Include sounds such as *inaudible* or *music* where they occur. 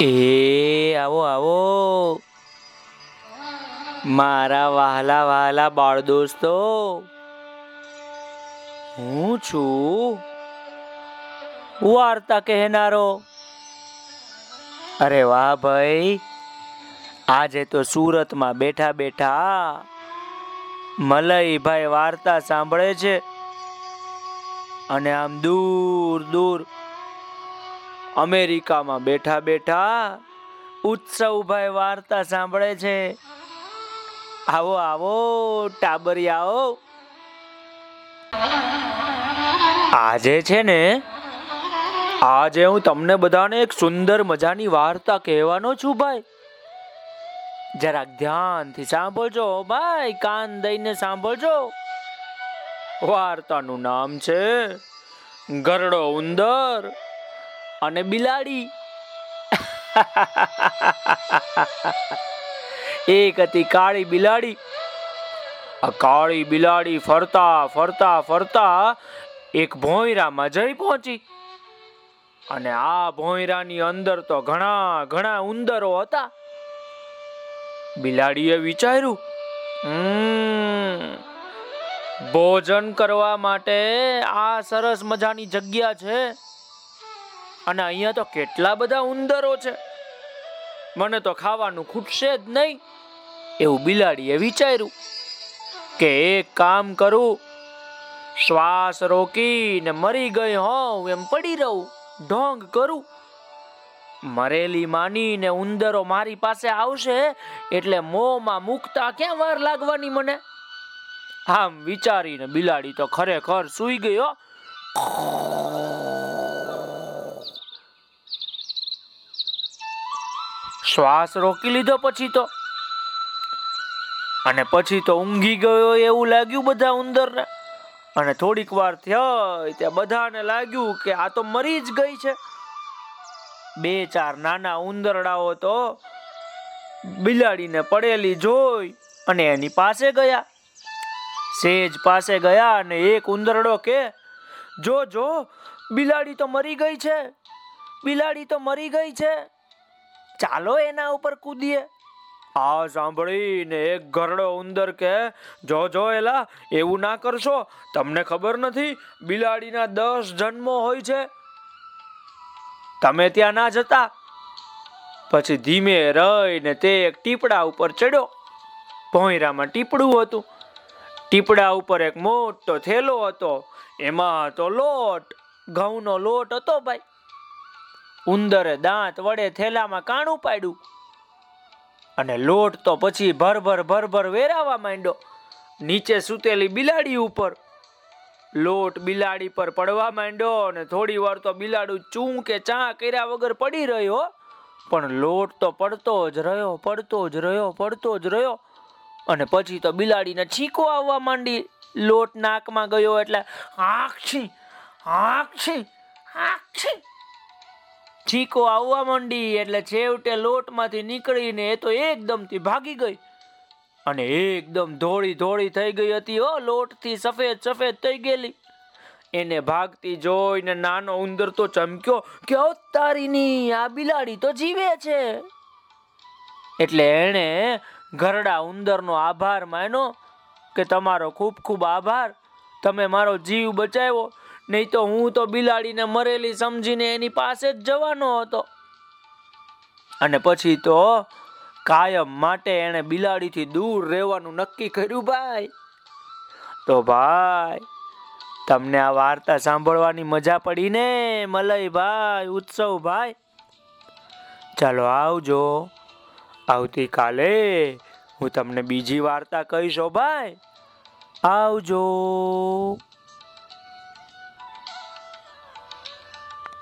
એ, આવો આવો. મારા વહાલા વહાલા બાળ દોસ્તો. હું છું વાર્તા કહેનારો. અરે વાહ ભાઈ, આજે તો સુરતમાં બેઠા બેઠા મલયભાઈ વાર્તા સાંભળે છે. અને આમ દૂર દૂર અમેરિકામાં બેઠા બેઠા ઉત્સવભાઈ વાર્તા સાંભળે છે. આવો આવો, ટાબરિયાઓ. આજે છે ને, આજે હું તમને બધાને એક સુંદર મજાની વાર્તા કહેવાનો છું ભાઈ. જરાક ધ્યાનથી સાંભળજો, ભાઈ, કાન દઈને સાંભળજો. વાર્તાનું નામ છે ગરડો ઉંદર. અને બિલાડી. *laughs* એક હતી કાળી બિલાડી. કાળી બિલાડી ફરતા ફરતા ફરતા એક ભોંયરામાં જઈ પહોંચી. અને આ ભોંયરાની અંદર તો ઘણા ઘણા ઉંદરો હતા. બિલાડીએ વિચાર્યું "હમ, ભોજન કરવા માટે આ સરસ મજાની જગ્યા છે. અને અહીંયા તો કેટલા બધા ઉંદરો છે. મને તો ખાવાનું ખૂટશે જ નહીં. એવું બિલાડીએ વિચાર્યું કે એક કામ કરું. શ્વાસ રોકીને મરી ગઈ હોઉં એમ પડી રહું. ઢોંગ કરું. મરેલી માનીને ઉંદરો મારી પાસે આવશે એટલે મોંમાં મૂકતા ક્યાં વાર લાગવાની મને? આમ વિચારીને બિલાડી તો ખરેખર સૂઈ ગયો શ્વાસ રોકી લીધો પછી તો. અને પછી તો ઊંઘી ગયો એવું લાગ્યું બધા ઉંદરને. અને થોડીક વાર થઈ ત્યાં બધાને લાગ્યું કે આ તો મરી જ ગઈ છે. બે ચાર નાના ઉંદરડાઓ તો બિલાડીને પડેલી જોઈ અને એની પાસે ગયા. સેજ પાસે ગયા અને એક ઉંદરડો કે, જો જો, બિલાડી તો મરી ગઈ છે. બિલાડી તો મરી ગઈ છે. ચાલો એના ઉપર કૂદીએ. આ સાંભળીને એક ઘરડો ઉંદર કે જો જો, એલા, એવું ના કરશો. તમને ખબર નથી, બિલાડીના દસ જન્મો હોય છે. તમે ત્યાં ના જતા. પછી ધીમે રહીને તે એક ટીપડા ઉપર ચડ્યો. ભોંયરામાં ટીપડું હતું. ટીપડા ઉપર એક મોટો થેલો હતો. એમાં તો લોટ, ઘઉંનો લોટ હતો ભાઈ. ઉંદરે દાંત વડે થેલામાં કાણું પાડ્યું. અને લોટ તો પછી ભરભર ભરભર વેરાવા માંડ્યો. નીચે સૂતેલી બિલાડી ઉપર. લોટ બિલાડી પર પડવા માંડ્યો અને થોડી વાર તો બિલાડું ચૂં કે ચા કર્યા વગર પડી રહ્યો. પણ લોટ તો પડતો જ રહ્યો, પડતો જ રહ્યો, પડતો જ રહ્યો. અને પછી તો બિલાડીને છીકો આવવા માંડી. લોટ નાકમાં ગયો એટલે આખી આખી આખી છીકો આવવા માંડી એટલે છેવટે લોટમાંથી નીકળીને એ તો એકદમથી ભાગી ગઈ. અને એકદમ ધોળી ધોળી થઈ ગઈ હતી, હો, લોટથી સફેદ સફેદ થઈ ગયેલી. એને ભાગતી જોઈને નાનો ઉંદર તો ચમક્યો કે અવતારીની તારીની આ બિલાડી તો જીવે છે. એટલે એણે ઘરડા ઉંદરનો આભાર માન્યો કે તમારો ખૂબ ખૂબ આભાર. તમે મારો જીવ બચાવ્યો. નહીં તો હું તો બિલાડીને મરેલી સમજીને એની પાસે જ જવાનો હતો. અને પછી તો કાયમ માટે એણે બિલાડીથી દૂર રહેવાનું નક્કી કર્યું ભાઈ. તો ભાઈ, તમને આ વાર્તા સાંભળવાની મજા પડી ને મલયભાઈ ઉત્સવભાઈ ચાલો આવજો. આવતીકાલે હું તમને બીજી વાર્તા કહીશો ભાઈ. આવજો.